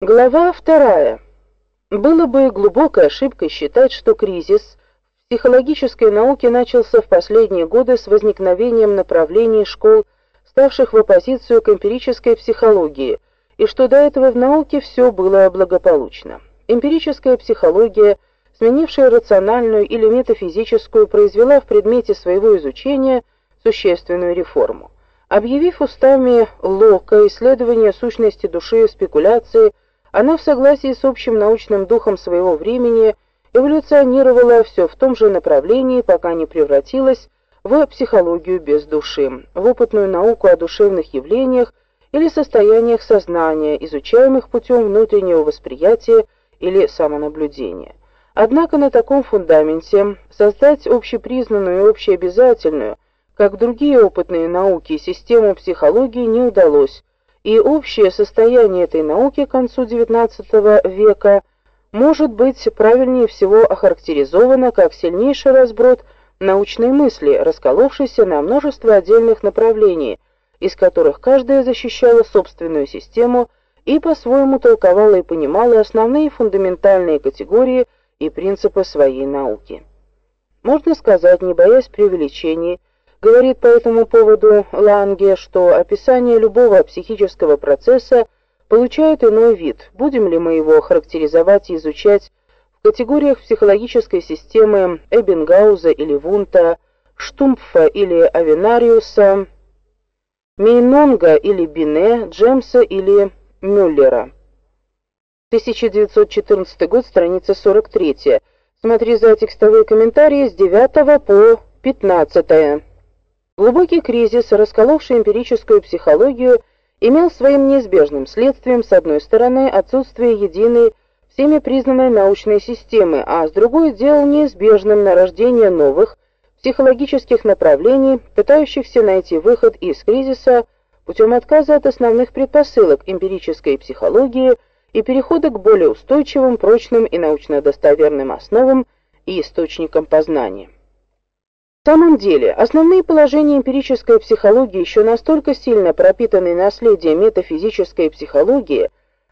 Глава вторая. Было бы глубокой ошибкой считать, что кризис в психологической науке начался в последние годы с возникновением направлений школ, ставших в оппозицию к эмпирической психологии, и что до этого в науке все было благополучно. Эмпирическая психология, сменившая рациональную или метафизическую, произвела в предмете своего изучения существенную реформу. Объявив устами Лока исследование сущности души и спекуляции, она в согласии с общим научным духом своего времени эволюционировала все в том же направлении, пока не превратилась в психологию без души, в опытную науку о душевных явлениях или состояниях сознания, изучаемых путем внутреннего восприятия или самонаблюдения. Однако на таком фундаменте создать общепризнанную и общеобязательную, как другие опытные науки, систему психологии не удалось, и общее состояние этой науки к концу XIX века может быть правильнее всего охарактеризовано как сильнейший разброд научной мысли, расколовшийся на множество отдельных направлений, из которых каждая защищала собственную систему и по-своему толковала и понимала основные фундаментальные категории и принципы своей науки. Можно сказать, не боясь преувеличений, Говорит по этому поводу Ланге, что описание любого психического процесса получает иной вид. Будем ли мы его характеризовать и изучать в категориях психологической системы Эббингауза или Вунта, Штумпфа или Авенариуса, Мейнонга или Бине, Джемса или Мюллера. 1914 год, страница 43. Смотри за текстовые комментарии с 9 по 15. Глубокий кризис, расколовший эмпирическую психологию, имел своим неизбежным следствием с одной стороны отсутствие единой всеми признанной научной системы, а с другой делал неизбежным нарождение новых психологических направлений, пытающихся найти выход из кризиса путем отказа от основных предпосылок эмпирической психологии и перехода к более устойчивым, прочным и научно достоверным основам и источникам познания. В самом деле, основные положения эмпирической психологии еще настолько сильно пропитаны наследием метафизической психологии,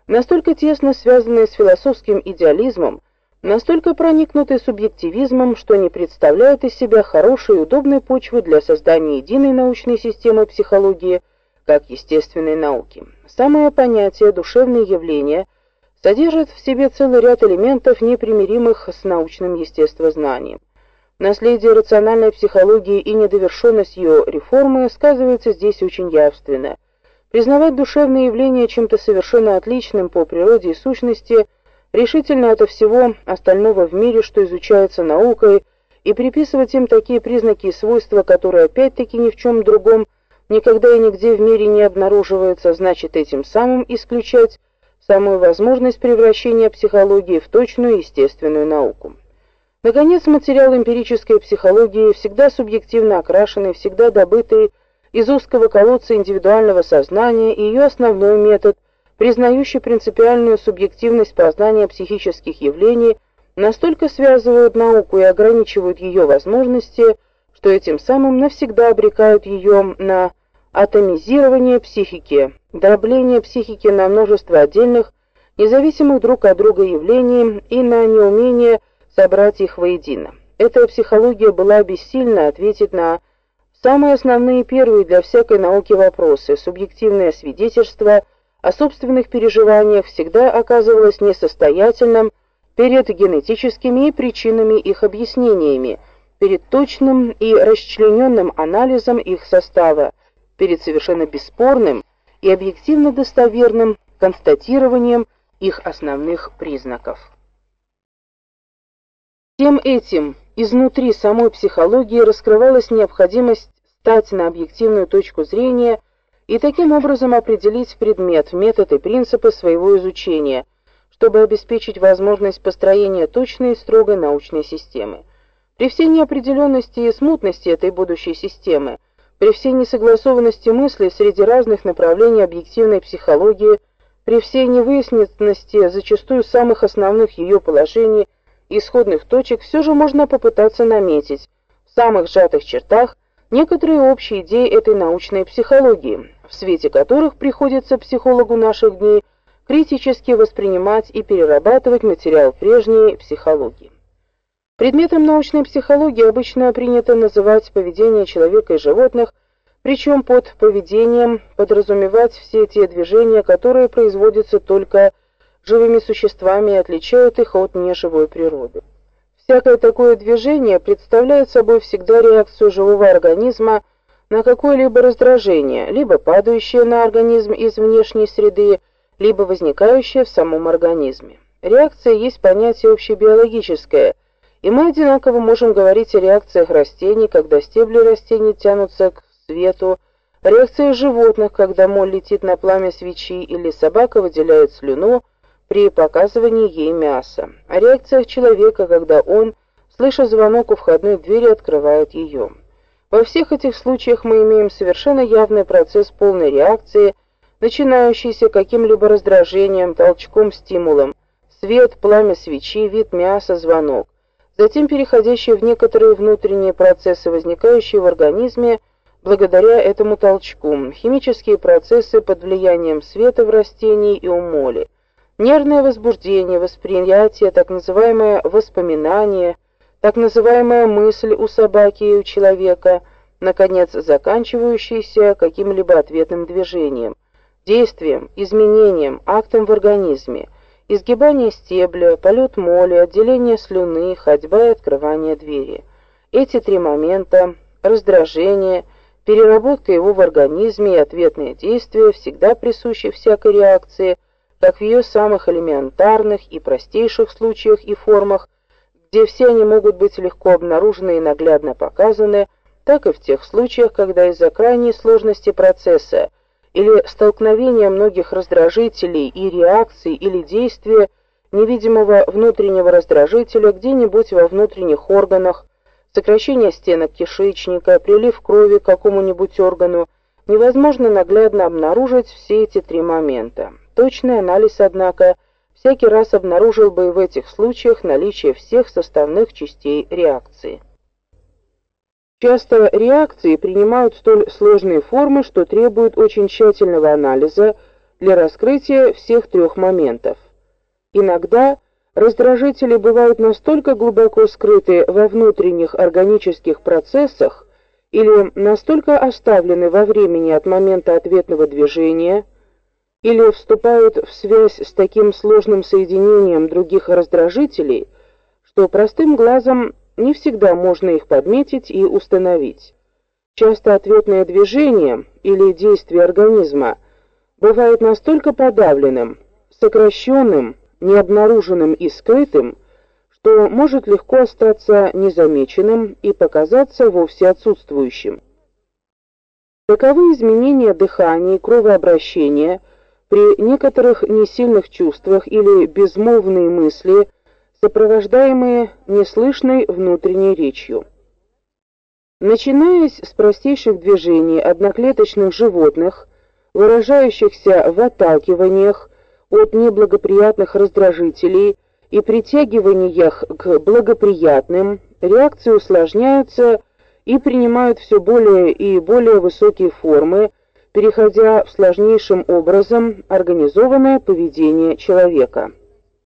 настолько тесно связаны с философским идеализмом, настолько проникнуты субъективизмом, что не представляют из себя хорошей и удобной почвы для создания единой научной системы психологии как естественной науки. Самое понятие душевные явления содержит в себе целый ряд элементов, непримиримых с научным естествознанием. Наследие рациональной психологии и недовершенность ее реформы сказывается здесь очень явственно. Признавать душевные явления чем-то совершенно отличным по природе и сущности решительно от всего остального в мире, что изучается наукой, и приписывать им такие признаки и свойства, которые опять-таки ни в чем другом никогда и нигде в мире не обнаруживаются, значит этим самым исключать самую возможность превращения психологии в точную естественную науку. Наконец, материал эмпирической психологии, всегда субъективно окрашенный, всегда добытый из узкого колодца индивидуального сознания, и ее основной метод, признающий принципиальную субъективность познания психических явлений, настолько связывают науку и ограничивают ее возможности, что этим самым навсегда обрекают ее на атомизирование психики, дробление психики на множество отдельных, независимых друг от друга явлений и на неумение собрать их воедино. Эта психология была бессильна ответить на самые основные первые для всякой науки вопросы. Субъективное свидетельство о собственных переживаниях всегда оказывалось несостоятельным перед генетическими и причинами их объяснениями, перед точным и расчлененным анализом их состава, перед совершенно бесспорным и объективно достоверным констатированием их основных признаков. Всем этим изнутри самой психологии раскрывалась необходимость стать на объективную точку зрения и таким образом определить предмет, метод и принципы своего изучения, чтобы обеспечить возможность построения точной и строгой научной системы. При всей неопределенности и смутности этой будущей системы, при всей несогласованности мыслей среди разных направлений объективной психологии, при всей невыясненности зачастую самых основных ее положений – исходных точек все же можно попытаться наметить в самых сжатых чертах некоторые общие идеи этой научной психологии, в свете которых приходится психологу наших дней критически воспринимать и перерабатывать материал прежней психологии. Предметом научной психологии обычно принято называть поведение человека и животных, причем под поведением подразумевать все те движения, которые производятся только живыми существами и отличают их от неживой природы. Всякое такое движение представляет собой всегда реакцию живого организма на какое-либо раздражение, либо падающее на организм из внешней среды, либо возникающее в самом организме. Реакция есть понятие общебиологическое, и мы одинаково можем говорить о реакциях растений, когда стебли растений тянутся к свету, реакциях животных, когда моль летит на пламя свечи или собака выделяет слюну при показывании ей мяса, о реакциях человека, когда он, слыша звонок у входной двери, открывает ее. Во всех этих случаях мы имеем совершенно явный процесс полной реакции, начинающийся каким-либо раздражением, толчком, стимулом. Свет, пламя свечи, вид мяса, звонок затем переходящие в некоторые внутренние процессы, возникающие в организме благодаря этому толчку, химические процессы под влиянием света в растении и у моли, нервное возбуждение, восприятие, так называемое воспоминание, так называемая мысль у собаки и у человека, наконец, заканчивающаяся каким-либо ответным движением, действием, изменением, актом в организме – изгибание стебля, полет моли, отделение слюны, ходьба и открывание двери. Эти три момента раздражение, переработка его в организме и ответные действия всегда присущи всякой реакции, как в ее самых элементарных и простейших случаях и формах, где все они могут быть легко обнаружены и наглядно показаны, так и в тех случаях, когда из-за крайней сложности процесса или столкновение многих раздражителей и реакций или действия невидимого внутреннего раздражителя где-нибудь во внутренних органах, сокращение стенок кишечника, прилив крови к какому-нибудь органу, невозможно наглядно обнаружить все эти три момента. Точный анализ, однако, всякий раз обнаружил бы в этих случаях наличие всех составных частей реакции. Часто реакции принимают столь сложные формы, что требуют очень тщательного анализа для раскрытия всех трех моментов. Иногда раздражители бывают настолько глубоко скрыты во внутренних органических процессах или настолько оставлены во времени от момента ответного движения, или вступают в связь с таким сложным соединением других раздражителей, что простым глазом не всегда можно их подметить и установить. Часто ответное движение или действие организма бывает настолько подавленным, сокращенным, необнаруженным и скрытым, что может легко остаться незамеченным и показаться вовсе отсутствующим. Таковы изменения дыхания и кровообращения при некоторых несильных чувствах или безмолвные мысли – сопровождаемые неслышной внутренней речью. Начинаясь с простейших движений одноклеточных животных, выражающихся в отталкиваниях от неблагоприятных раздражителей и притягиваниях к благоприятным, реакции усложняются и принимают все более и более высокие формы, переходя в сложнейшим образом организованное поведение человека.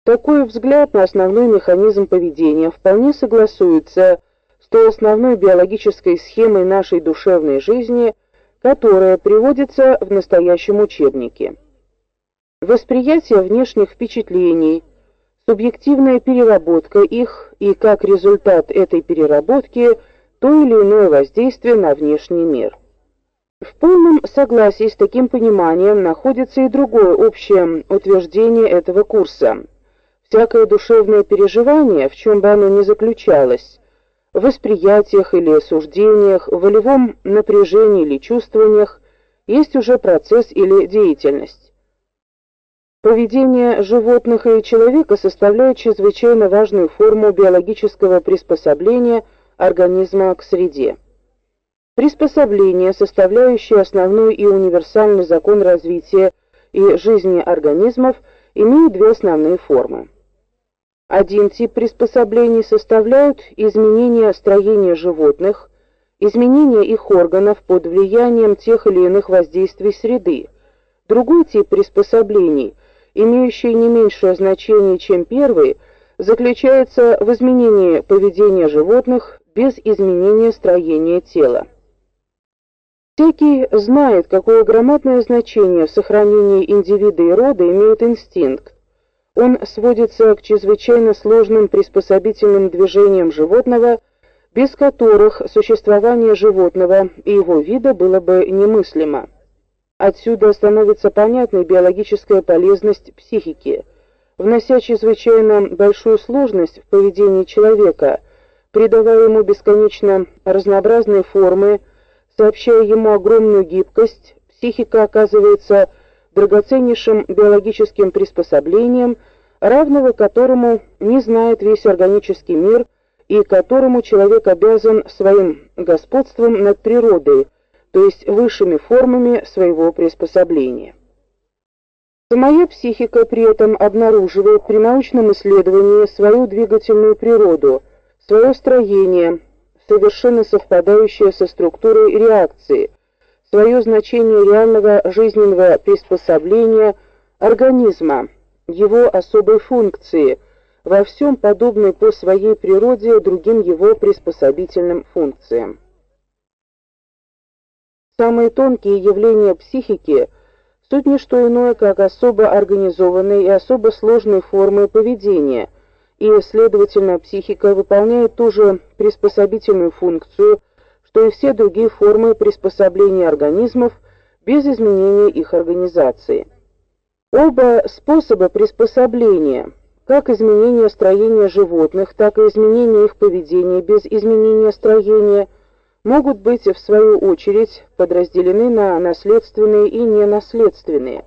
Такой взгляд на основной механизм поведения вполне согласуется с той основной биологической схемой нашей душевной жизни, которая приводится в настоящем учебнике. Восприятие внешних впечатлений, субъективная переработка их и как результат этой переработки то или иное воздействие на внешний мир. В полном согласии с таким пониманием находится и другое общее утверждение этого курса – Всякое душевное переживание, в чем бы оно ни заключалось, в восприятиях или суждениях, в волевом напряжении или чувствованиях, есть уже процесс или деятельность. Поведение животных и человека составляет чрезвычайно важную форму биологического приспособления организма к среде. Приспособление, составляющее основной и универсальный закон развития и жизни организмов, имеет две основные формы. Один тип приспособлений составляют изменения строения животных, изменения их органов под влиянием тех или иных воздействий среды. Другой тип приспособлений имеющий не меньшее значение, чем первый, заключается в изменении поведения животных без изменения строения тела. Всякий знает, какое громадное значение в сохранении индивида и рода имеет инстинкт. Он сводится к чрезвычайно сложным приспособительным движениям животного, без которых существование животного и его вида было бы немыслимо. Отсюда становится понятной биологическая полезность психики, внося чрезвычайно большую сложность в поведении человека, придавая ему бесконечно разнообразные формы, сообщая ему огромную гибкость, психика оказывается драгоценнейшим биологическим приспособлением, равного которому не знает весь органический мир и которому человек обязан своим господством над природой, то есть высшими формами своего приспособления. Самая психика при этом обнаруживает при научном исследовании свою двигательную природу, свое строение, совершенно совпадающее со структурой реакции, свое значение реального жизненного приспособления организма, его особой функции, во всем подобной по своей природе другим его приспособительным функциям. Самые тонкие явления психики суть не что иное, как особо организованные и особо сложные формы поведения, и, следовательно, психика выполняет ту же приспособительную функцию, что и все другие формы приспособления организмов без изменения их организации. Оба способа приспособления, как изменение строения животных, так и изменение их поведения без изменения строения – могут быть в свою очередь подразделены на наследственные и ненаследственные.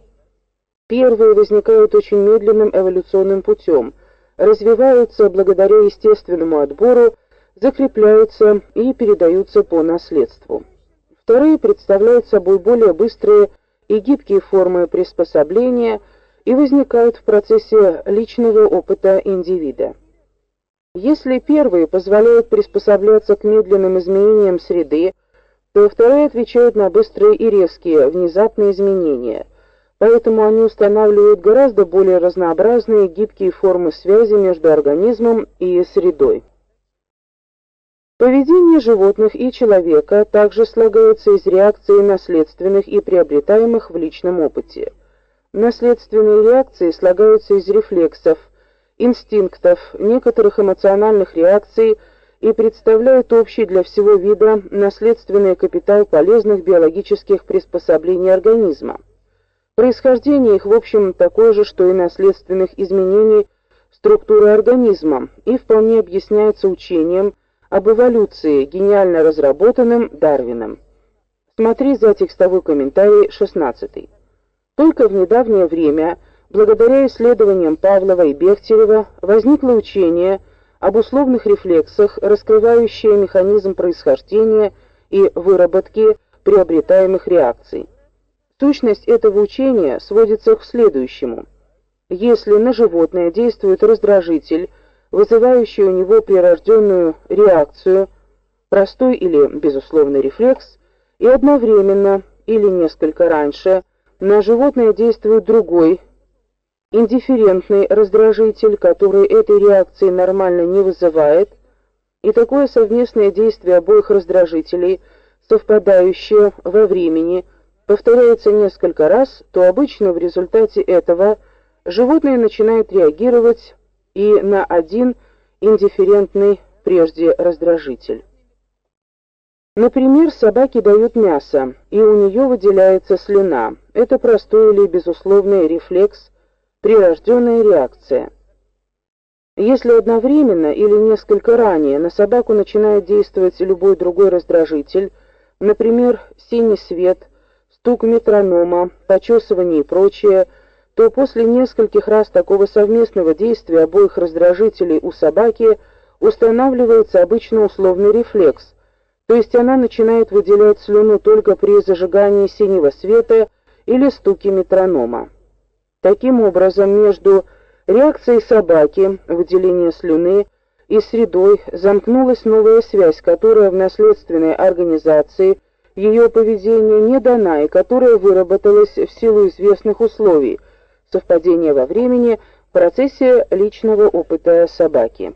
Первые возникают очень медленным эволюционным путем, развиваются благодаря естественному отбору, закрепляются и передаются по наследству. Вторые представляют собой более быстрые и гибкие формы приспособления и возникают в процессе личного опыта индивида. Если первые позволяют приспосабливаться к медленным изменениям среды, то вторые отвечают на быстрые и резкие, внезапные изменения. Поэтому они устанавливают гораздо более разнообразные гибкие формы связи между организмом и средой. Поведение животных и человека также слагается из реакций наследственных и приобретаемых в личном опыте. Наследственные реакции слагаются из рефлексов – инстинктов, некоторых эмоциональных реакций и представляют общий для всего вида наследственный капитал полезных биологических приспособлений организма. Происхождение их, в общем, такое же, что и наследственных изменений структуры организма, и вполне объясняется учением об эволюции, гениально разработанным Дарвином. Смотри за текстовой комментарий 16. Только в недавнее время Благодаря исследованиям Павлова и Бехтерева возникло учение об условных рефлексах, раскрывающее механизм происхождения и выработки приобретаемых реакций. Сущность этого учения сводится к следующему: если на животное действует раздражитель, вызывающий у него прирожденную реакцию, простой или безусловный рефлекс, и одновременно или несколько раньше на животное действует другой индифферентный раздражитель, который этой реакции нормально не вызывает, и такое совместное действие обоих раздражителей, совпадающее во времени, повторяется несколько раз, то обычно в результате этого животное начинает реагировать и на один индифферентный прежде раздражитель. Например, собаке дают мясо, и у нее выделяется слюна. Это простой или безусловный рефлекс прирожденная реакция. Если одновременно или несколько ранее на собаку начинает действовать любой другой раздражитель, например, синий свет, стук метронома, почесывание и прочее, то после нескольких раз такого совместного действия обоих раздражителей у собаки устанавливается обычно условный рефлекс, то есть она начинает выделять слюну только при зажигании синего света или стуке метронома. Таким образом, между реакцией собаки, выделение слюны, и средой замкнулась новая связь, которая в наследственной организации ее поведения не дана и которая выработалась в силу известных условий, совпадение во времени в процессе личного опыта собаки.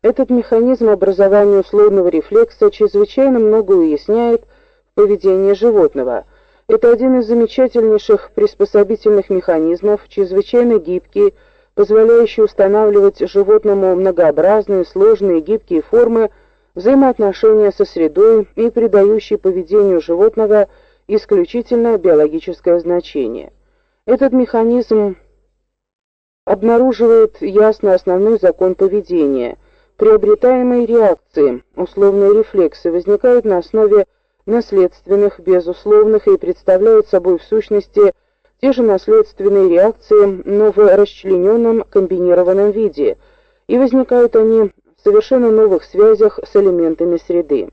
Этот механизм образования условного рефлекса чрезвычайно много уясняет в поведении животного. Это один из замечательнейших приспособительных механизмов, чрезвычайно гибкий, позволяющий устанавливать животному многообразные, сложные, гибкие формы взаимоотношения со средой и придающий поведению животного исключительно биологическое значение. Этот механизм обнаруживает ясно основной закон поведения. Приобретаемые реакции, условные рефлексы, возникают на основе наследственных, безусловных и представляют собой в сущности те же наследственные реакции, но в расчлененном комбинированном виде, и возникают они совершенно новых связях с элементами среды.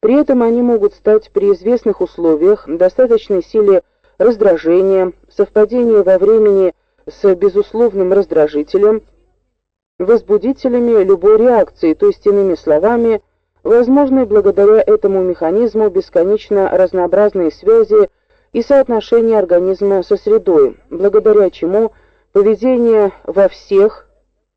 При этом они могут стать при известных условиях достаточной силе раздражения, совпадения во времени с безусловным раздражителем, возбудителями любой реакции, то есть иными словами, возможны благодаря этому механизму бесконечно разнообразные связи и соотношение организма со средой, благодаря чему поведение во всех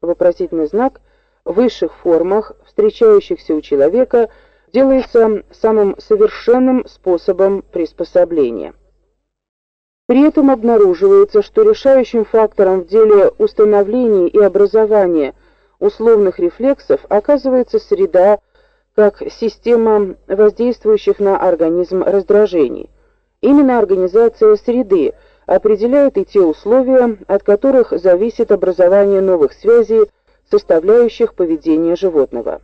вопросительный знак высших формах, встречающихся у человека, делается самым совершенным способом приспособления. При этом обнаруживается, что решающим фактором в деле установления и образования условных рефлексов оказывается среда как система воздействующих на организм раздражений. Именно организация среды определяет и те условия, от которых зависит образование новых связей, составляющих поведение животного.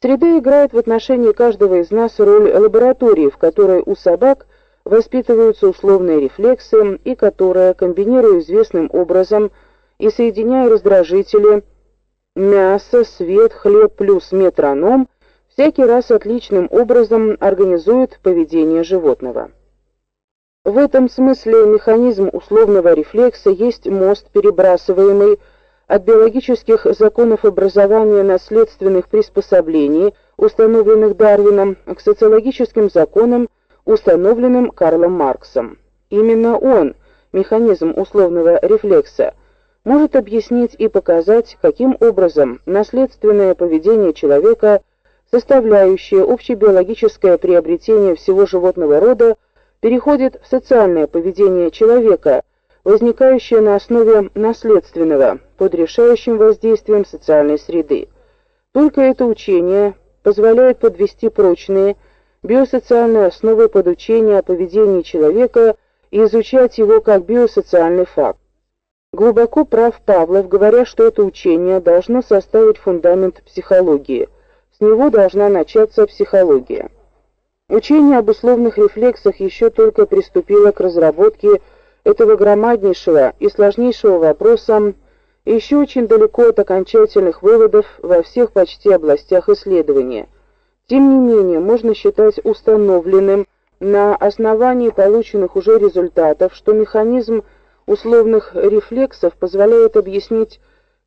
Среда играет в отношении каждого из нас роль лаборатории, в которой у собак воспитываются условные рефлексы и которая, комбинируя известным образом и соединяя раздражители мясо, свет, хлеб плюс метроном, всякий раз отличным образом организует поведение животного. В этом смысле механизм условного рефлекса есть мост, перебрасываемый от биологических законов образования наследственных приспособлений, установленных Дарвином, к социологическим законам, установленным Карлом Марксом. Именно он, механизм условного рефлекса, может объяснить и показать, каким образом наследственное поведение человека, составляющее общебиологическое приобретение всего животного рода, переходит в социальное поведение человека, возникающее на основе наследственного, под решающим воздействием социальной среды. Только это учение позволяет подвести прочные биосоциальные основы подучения о поведении человека и изучать его как биосоциальный факт. Глубоко прав Павлов, говоря, что это учение должно составить фундамент психологии. С него должна начаться психология. Учение об условных рефлексах еще только приступило к разработке этого громаднейшего и сложнейшего вопроса, еще очень далеко от окончательных выводов во всех почти областях исследования. Тем не менее, можно считать установленным на основании полученных уже результатов, что механизм условных рефлексов позволяет объяснить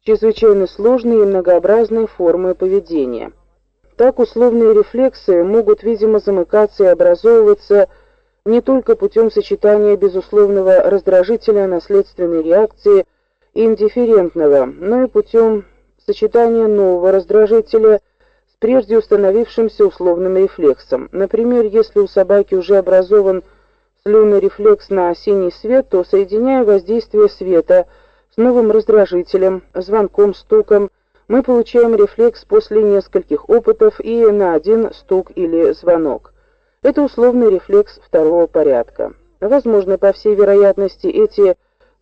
чрезвычайно сложные и многообразные формы поведения. Так условные рефлексы могут, видимо, замыкаться и образовываться не только путем сочетания безусловного раздражителя наследственной реакции индифферентного, но и путем сочетания нового раздражителя с прежде установившимся условным рефлексом. Например, если у собаки уже образован слюнный рефлекс на синий свет, то соединяя воздействие света с новым раздражителем, звонком, стуком, мы получаем рефлекс после нескольких опытов и на один стук или звонок. Это условный рефлекс второго порядка. Возможно, по всей вероятности, эти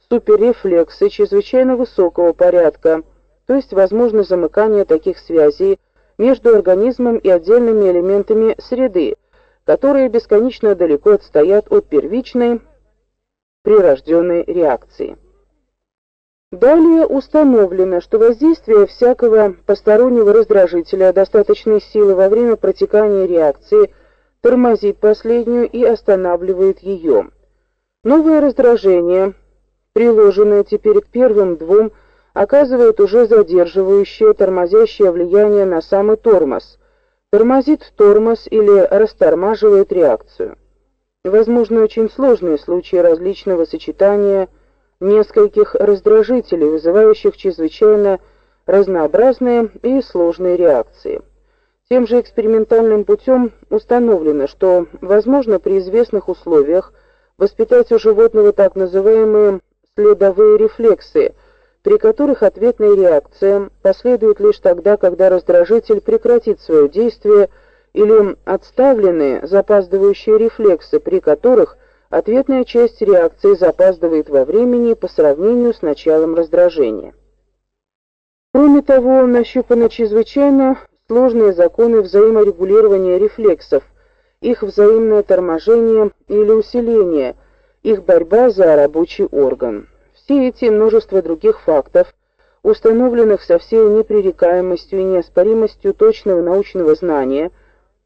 суперрефлексы чрезвычайно высокого порядка, то есть возможно замыкание таких связей между организмом и отдельными элементами среды, которые бесконечно далеко отстоят от первичной прирожденной реакции. Далее установлено, что воздействие всякого постороннего раздражителя достаточной силы во время протекания реакции тормозит последнюю и останавливает ее. Новое раздражение, приложенное теперь к первым двум, оказывает уже задерживающее, тормозящее влияние на самый тормоз. Тормозит тормоз или растормаживает реакцию. Возможны очень сложные случаи различного сочетания нескольких раздражителей, вызывающих чрезвычайно разнообразные и сложные реакции. Тем же экспериментальным путем установлено, что возможно при известных условиях воспитать у животного так называемые следовые рефлексы, при которых ответная реакция последует лишь тогда, когда раздражитель прекратит свое действие, или отставленные запаздывающие рефлексы, при которых ответная часть реакции запаздывает во времени по сравнению с началом раздражения. Кроме того, нащупаны чрезвычайно сложные законы взаиморегулирования рефлексов, их взаимное торможение или усиление, их борьба за рабочий орган. Все эти и множество других фактов, установленных со всей непререкаемостью и неоспоримостью точного научного знания,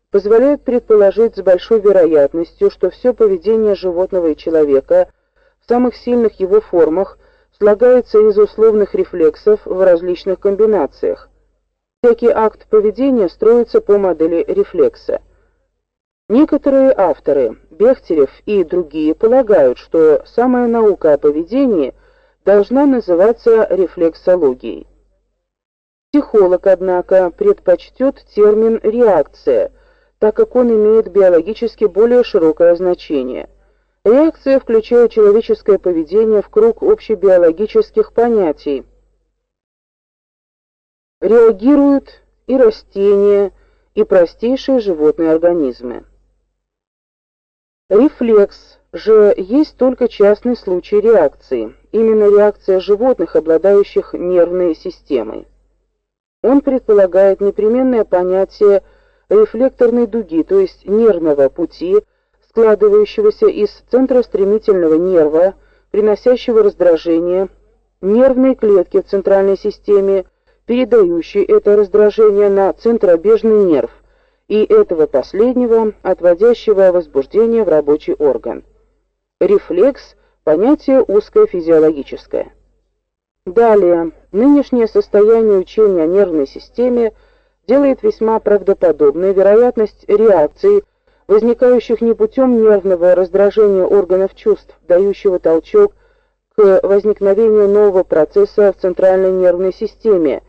позволяют предположить с большой вероятностью, что все поведение животного и человека в самых сильных его формах слагается из условных рефлексов в различных комбинациях. Всякий акт поведения строится по модели рефлекса. Некоторые авторы, Бехтерев и другие, полагают, что самая наука о поведении должна называться рефлексологией. Психолог, однако, предпочтет термин реакция, так как он имеет биологически более широкое значение. Реакция включает человеческое поведение в круг общебиологических понятий. Реагируют и растения, и простейшие животные организмы. Рефлекс же есть только частный случай реакции, именно реакция животных, обладающих нервной системой. Он предполагает непременное понятие рефлекторной дуги, то есть нервного пути, складывающегося из центростремительного нерва, приносящего раздражение, нервной клетки в центральной системе, передающей это раздражение на центробежный нерв, и этого последнего, отводящего возбуждение в рабочий орган. Рефлекс понятие узкое физиологическое. Далее, нынешнее состояние учения о нервной системе делает весьма правдоподобной вероятность реакции возникающих не путем нервного раздражения органов чувств, дающего толчок к возникновению нового процесса в центральной нервной системе,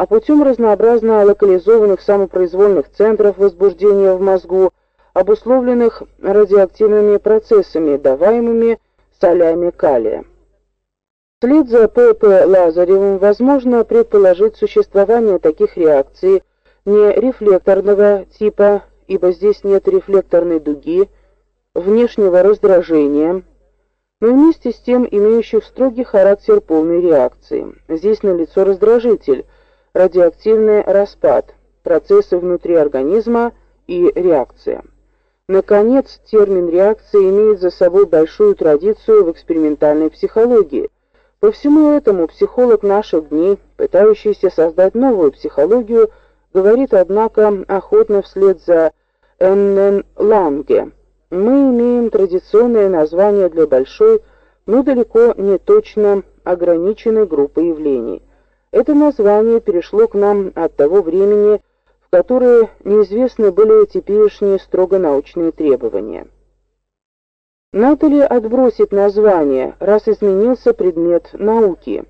а путем разнообразно локализованных самопроизвольных центров возбуждения в мозгу, обусловленных радиоактивными процессами, даваемыми солями калия. Вслед за П.П. Лазаревым возможно предположить существование таких реакций не рефлекторного типа ибо здесь нет рефлекторной дуги, внешнего раздражения, но вместе с тем имеющих строгий характер полной реакции. Здесь налицо раздражитель, радиоактивный распад, процессы внутри организма и реакция. Наконец, термин реакция имеет за собой большую традицию в экспериментальной психологии. По всему этому психолог наших дней, пытающийся создать новую психологию, говорит однако охотно вслед за Эннен Ланге. Мы имеем традиционное название для большой, но далеко не точно ограниченной группы явлений. Это название перешло к нам от того времени, в которое неизвестны были теперешние строго научные требования. Надо ли отбросить название, раз изменился предмет науки?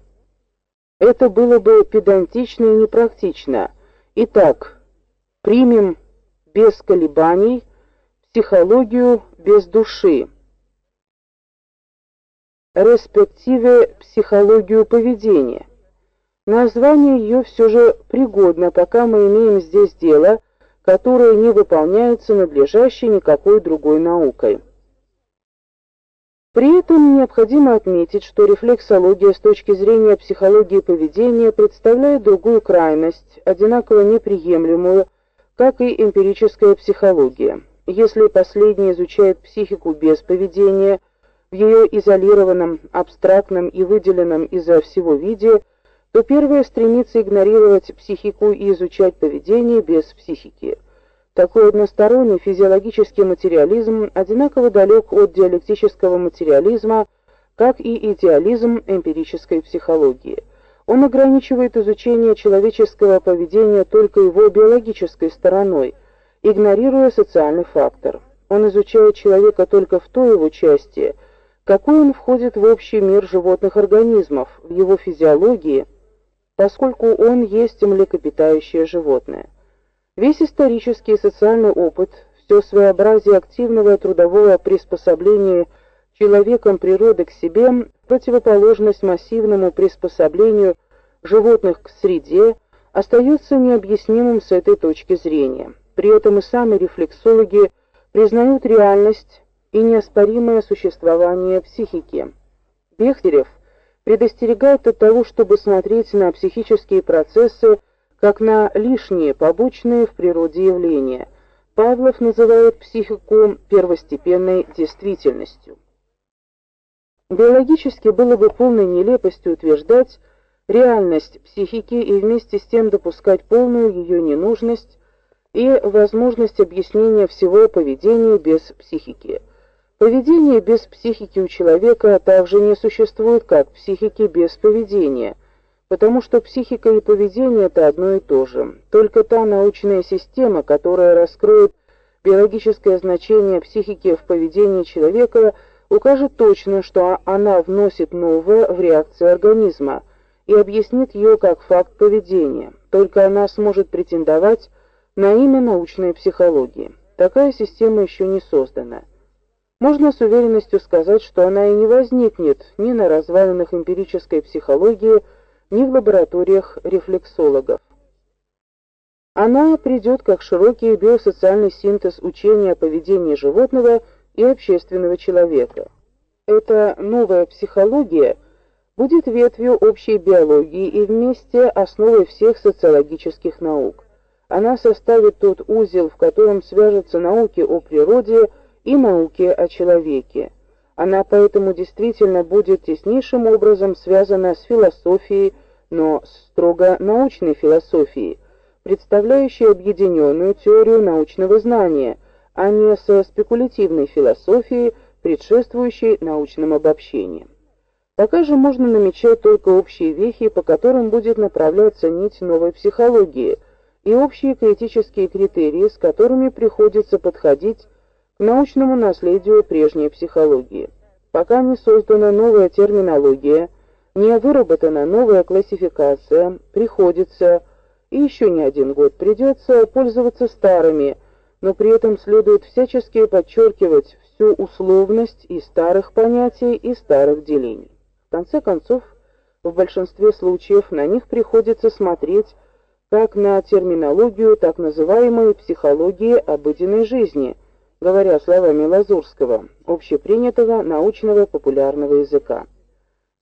Это было бы педантично и непрактично. Итак, примем без колебаний, психологию без души, респективе психологию поведения. Название ее все же пригодно, пока мы имеем здесь дело, которое не выполняется надлежащей никакой другой наукой. При этом необходимо отметить, что рефлексология с точки зрения психологии поведения представляет другую крайность, одинаково неприемлемую, как и эмпирическая психология. Если последняя изучает психику без поведения, в ее изолированном, абстрактном и выделенном изо всего виде, то первая стремится игнорировать психику и изучать поведение без психики. Такой односторонний физиологический материализм одинаково далек от диалектического материализма, как и идеализм эмпирической психологии. Он ограничивает изучение человеческого поведения только его биологической стороной, игнорируя социальный фактор. Он изучает человека только в той его части, какой он входит в общий мир животных организмов, в его физиологии, поскольку он есть млекопитающее животное. Весь исторический и социальный опыт, все своеобразие активного трудового приспособления человеком природы к себе, противоположность массивному приспособлению животных к среде, остается необъяснимым с этой точки зрения. При этом и сами рефлексологи признают реальность и неоспоримое существование психики. Бехтерев предостерегает от того, чтобы смотреть на психические процессы как на лишние, побочные в природе явления. Павлов называет психику первостепенной действительностью. Биологически было бы полной нелепостью утверждать реальность психики и вместе с тем допускать полную ее ненужность и возможность объяснения всего поведения без психики. Поведение без психики у человека также не существует, как психики без поведения, потому что психика и поведение это одно и то же. Только та научная система, которая раскроет биологическое значение психики в поведении человека, укажет точно, что она вносит новое в реакцию организма и объяснит ее как факт поведения. Только она сможет претендовать на имя научной психологии. Такая система еще не создана. Можно с уверенностью сказать, что она и не возникнет ни на развалинах эмпирической психологии, ни в лабораториях рефлексологов. Она придет как широкий биосоциальный синтез учения о поведении животного и общественного человека. Эта новая психология будет ветвью общей биологии и вместе основой всех социологических наук. Она составит тот узел, в котором свяжутся науки о природе и науки о человеке. Она поэтому действительно будет теснейшим образом связана с философией, но строго научной философией, представляющей объединенную теорию научного знания, а не со спекулятивной философией, предшествующей научным обобщениям. Пока же можно намечать только общие вехи, по которым будет направляться нить новой психологии, и общие критические критерии, с которыми приходится подходить научному наследию прежней психологии. Пока не создана новая терминология, не выработана новая классификация, приходится и еще не один год придется пользоваться старыми, но при этом следует всячески подчеркивать всю условность и старых понятий, и старых делений. В конце концов, в большинстве случаев на них приходится смотреть как на терминологию так называемой психологии обыденной жизни – говоря словами Лазурского, общепринятого научного популярного языка.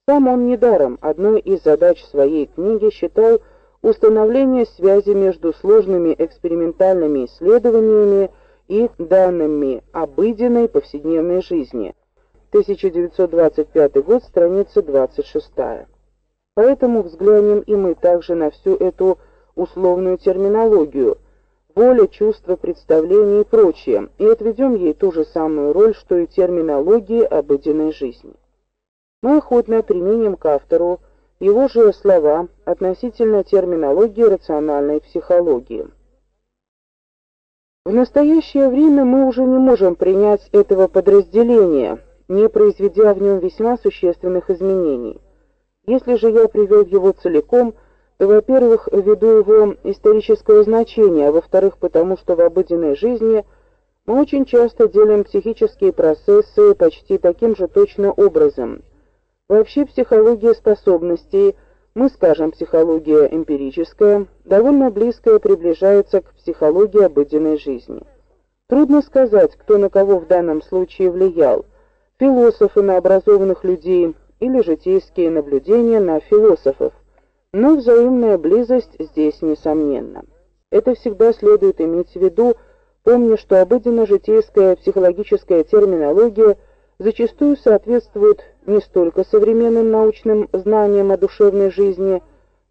Сам он недаром одной из задач своей книги считал установление связи между сложными экспериментальными исследованиями и данными обыденной повседневной жизни. 1925 год, страница 26. Поэтому взглянем и мы также на всю эту условную терминологию – воля, чувство, представление и прочее, и отведем ей ту же самую роль, что и терминологии обыденной жизни. Мы охотно применим к автору его же слова относительно терминологии рациональной психологии. В настоящее время мы уже не можем принять этого подразделения, не произведя в нем весьма существенных изменений. Если же я привел его целиком – во-первых, ввиду его исторического значения, а во-вторых, потому что в обыденной жизни мы очень часто делим психические процессы почти таким же точно образом. Вообще психология способностей, мы скажем психология эмпирическая, довольно близко приближается к психологии обыденной жизни. Трудно сказать, кто на кого в данном случае влиял: философы на образованных людей или житейские наблюдения на философов. Но взаимная близость здесь несомненна. Это всегда следует иметь в виду, помня, что обыденно-житейская психологическая терминология зачастую соответствует не столько современным научным знаниям о душевной жизни,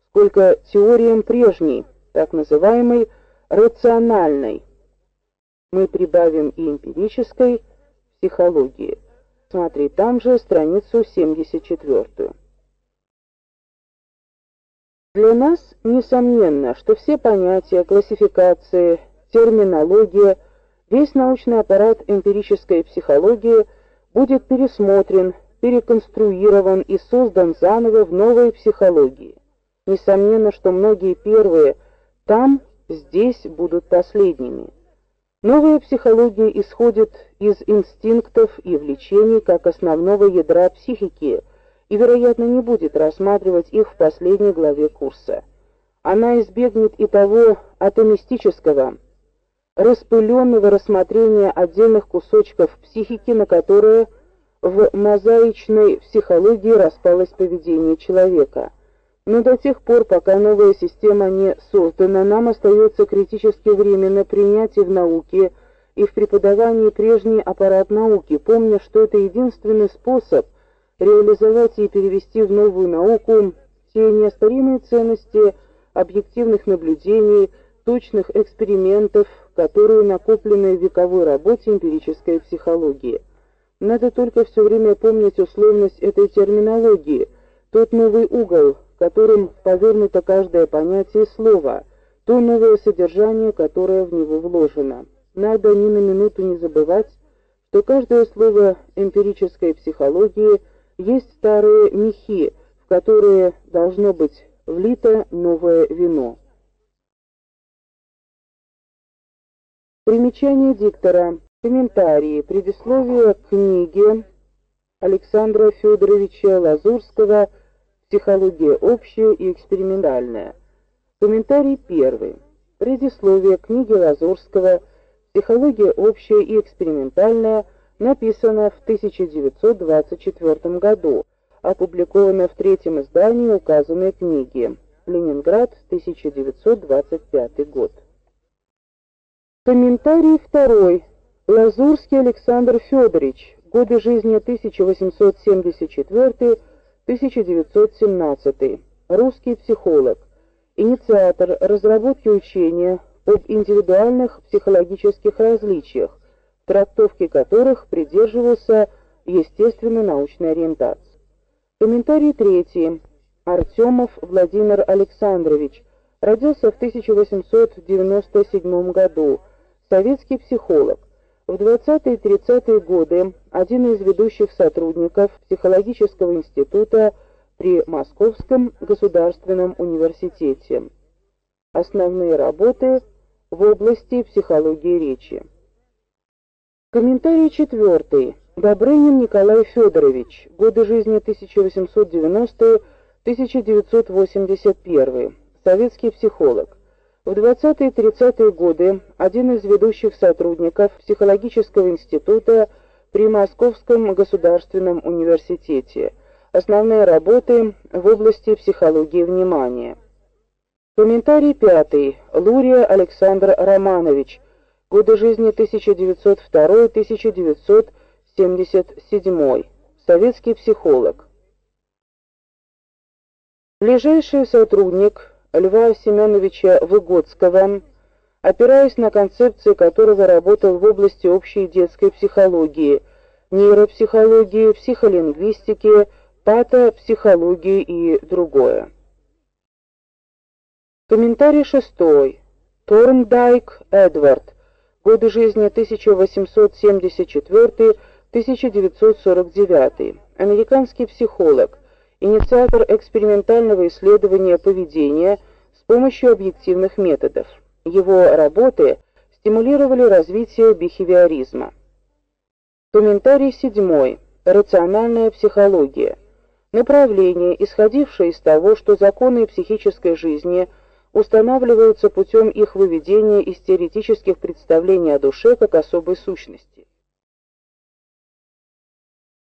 сколько теориям прежней, так называемой рациональной. Мы прибавим и эмпирической психологии. Смотри там же страницу 74. Для нас несомненно, что все понятия, классификации, терминология, весь научный аппарат эмпирической психологии будет пересмотрен переконструирован и создан заново в новой психологии. Несомненно, что многие первые там, здесь будут последними. Новая психология исходит из инстинктов и влечений как основного ядра психики и, вероятно, не будет рассматривать их в последней главе курса. Она избегнет и того атомистического, распыленного рассмотрения отдельных кусочков психики, на которые в мозаичной психологии распалось поведение человека. Но до тех пор, пока новая система не создана, нам остается критически временно принять и в науке, и в преподавании прежний аппарат науки, помня, что это единственный способ реализовать и перевести в новую науку те неоспоримые ценности объективных наблюдений, точных экспериментов, которые накоплены в вековой работе эмпирической психологии. Надо только все время помнить условность этой терминологии, тот новый угол, которым повернуто каждое понятие слова, то новое содержание, которое в него вложено. Надо ни на минуту не забывать, что каждое слово эмпирической психологии есть старые мехи, в которые должно быть влито новое вино. Примечание диктора. Комментарии. Предисловие к книге Александра Федоровича Лазурского Психология общая и экспериментальная. Комментарий первый. Предисловие книги Лазурского Психология общая и экспериментальная написано в 1924 году, опубликовано в третьем издании указанной книги. Ленинград, 1925 год. Комментарий второй. Лазурский Александр Федорович. Годы жизни 1874 1917. Русский психолог. Инициатор разработки учения об индивидуальных психологических различиях, в трактовке которых придерживался естественно-научной ориентации. Комментарий третий. Артемов Владимир Александрович. Родился в 1897 году. Советский психолог. В 20-30-е годы один из ведущих сотрудников психологического института при Московском государственном университете. Основные работы в области психологии речи. Комментарий четвертый. Добрынин Николай Федорович. Годы жизни 1890-1981. Советский психолог. В 20-е и 30-е годы один из ведущих сотрудников психологического института при Московском государственном университете. Основные работы в области психологии внимания. Комментарий пятый. Лурия Александр Романович. Годы жизни 1902-1977. Советский психолог. Ближайший сотрудник Льва Семеновича Выгодского, опираясь на концепции которого работал в области общей детской психологии, нейропсихологии, психолингвистики, патопсихологии и другое. Комментарий шестой. Торндайк Эдвард. Годы жизни 1874-1949. Американский психолог инициатор экспериментального исследования поведения с помощью объективных методов. Его работы стимулировали развитие бихевиоризма. Комментарий седьмой. Рациональная психология. Направление, исходившее из того, что законы психической жизни устанавливаются путем их выведения из теоретических представлений о душе как особой сущности.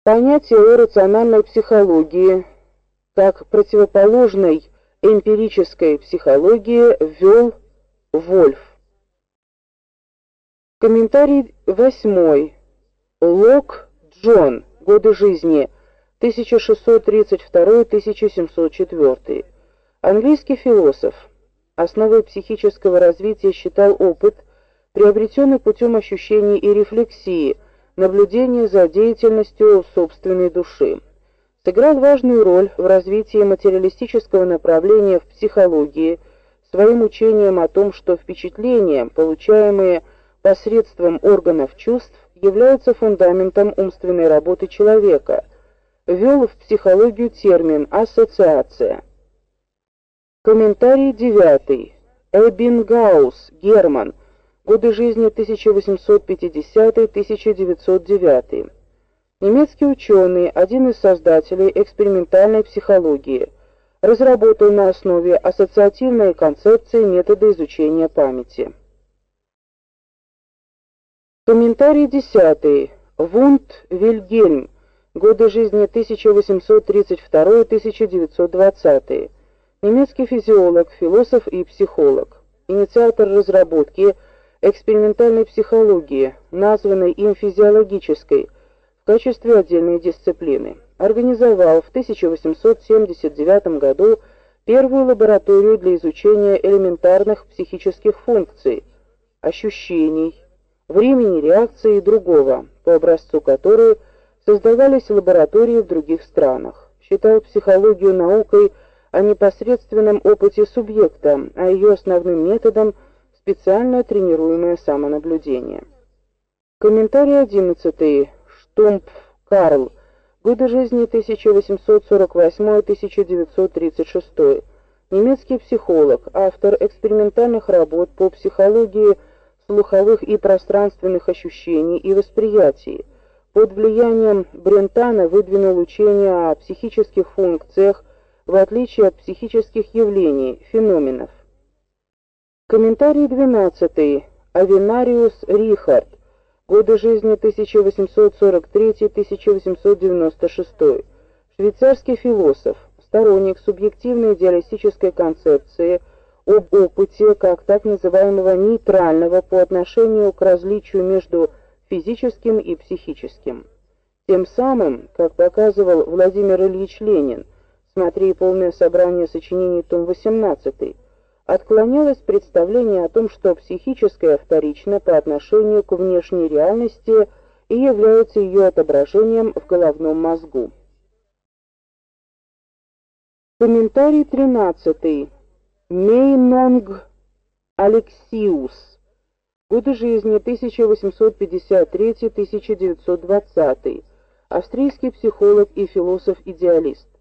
Понятие о рациональной психологии как противоположной эмпирической психологии ввел Вольф. Комментарий восьмой. Лок Джон. Годы жизни 1632-1704. Английский философ. Основой психического развития считал опыт, приобретенный путем ощущений и рефлексии, наблюдения за деятельностью собственной души сыграл важную роль в развитии материалистического направления в психологии своим учением о том, что впечатления, получаемые посредством органов чувств, являются фундаментом умственной работы человека, ввел в психологию термин ассоциация. Комментарий девятый. Эббингаус, Герман. Годы жизни 1850-1909. Немецкий ученый, один из создателей экспериментальной психологии. Разработал на основе ассоциативной концепции методы изучения памяти. Комментарий десятый. Вунд Вильгельм. Годы жизни 1832-1920 немецкий физиолог, философ и психолог, инициатор разработки экспериментальной психологии, названной им физиологической, в качестве отдельной дисциплины. Организовал в 1879 году первую лабораторию для изучения элементарных психических функций, ощущений, времени реакции и другого, по образцу которой создавались лаборатории в других странах. Считал психологию наукой о непосредственном опыте субъекта, а ее основным методом специально тренируемое самонаблюдение. Комментарий 11. Штумп Карл. Годы жизни 1848-1936. Немецкий психолог, автор экспериментальных работ по психологии слуховых и пространственных ощущений и восприятий. Под влиянием Брентана выдвинул учение о психических функциях в отличие от психических явлений, феноменов. Комментарий 12. Авенариус Рихард. Годы жизни 1843-1896. Швейцарский философ, сторонник субъективной идеалистической концепции об опыте как так называемого нейтрального по отношению к различию между физическим и психическим. Тем самым, как показывал Владимир Ильич Ленин, Смотри полное собрание сочинений, том 18. Отклонялось представление о том, что психическое вторично по отношению к внешней реальности и является ее отображением в головном мозгу. Комментарий 13. Мейнонг Алексиус. Годы жизни 1853-1920. Австрийский психолог и философ-идеалист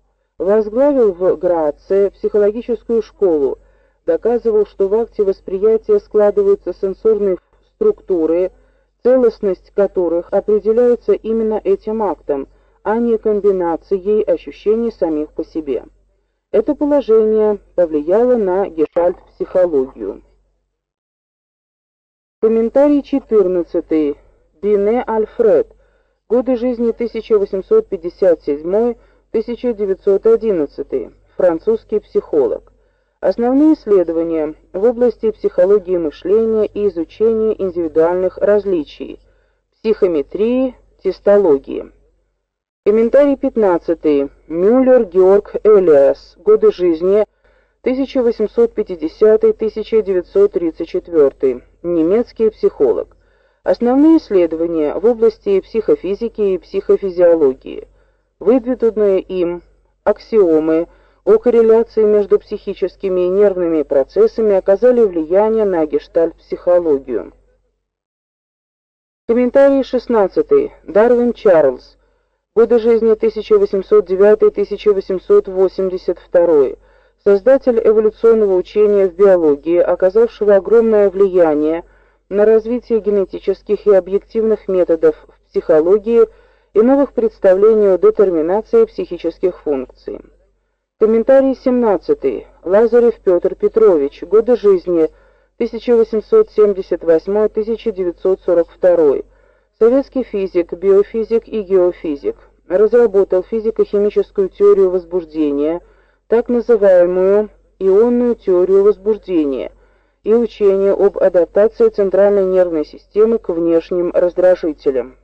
возглавил в Граце психологическую школу, доказывал, что в акте восприятия складываются сенсорные структуры, целостность которых определяется именно этим актом, а не комбинацией ощущений самих по себе. Это положение повлияло на гешальт-психологию. Комментарий 14. Бине Альфред. Годы жизни 1857 1911. Французский психолог. Основные исследования в области психологии мышления и изучения индивидуальных различий, психометрии, тестологии. Комментарий 15. Мюллер Георг Элиас. Годы жизни 1850-1934. Немецкий психолог. Основные исследования в области психофизики и психофизиологии выдвинутые им аксиомы о корреляции между психическими и нервными процессами оказали влияние на гештальт-психологию. Комментарий 16. Дарвин Чарльз. Годы жизни 1809-1882. Создатель эволюционного учения в биологии, оказавшего огромное влияние на развитие генетических и объективных методов в психологии и новых представлений о детерминации психических функций. Комментарий 17. Лазарев Петр Петрович. Годы жизни 1878-1942. Советский физик, биофизик и геофизик. Разработал физико-химическую теорию возбуждения, так называемую ионную теорию возбуждения и учение об адаптации центральной нервной системы к внешним раздражителям.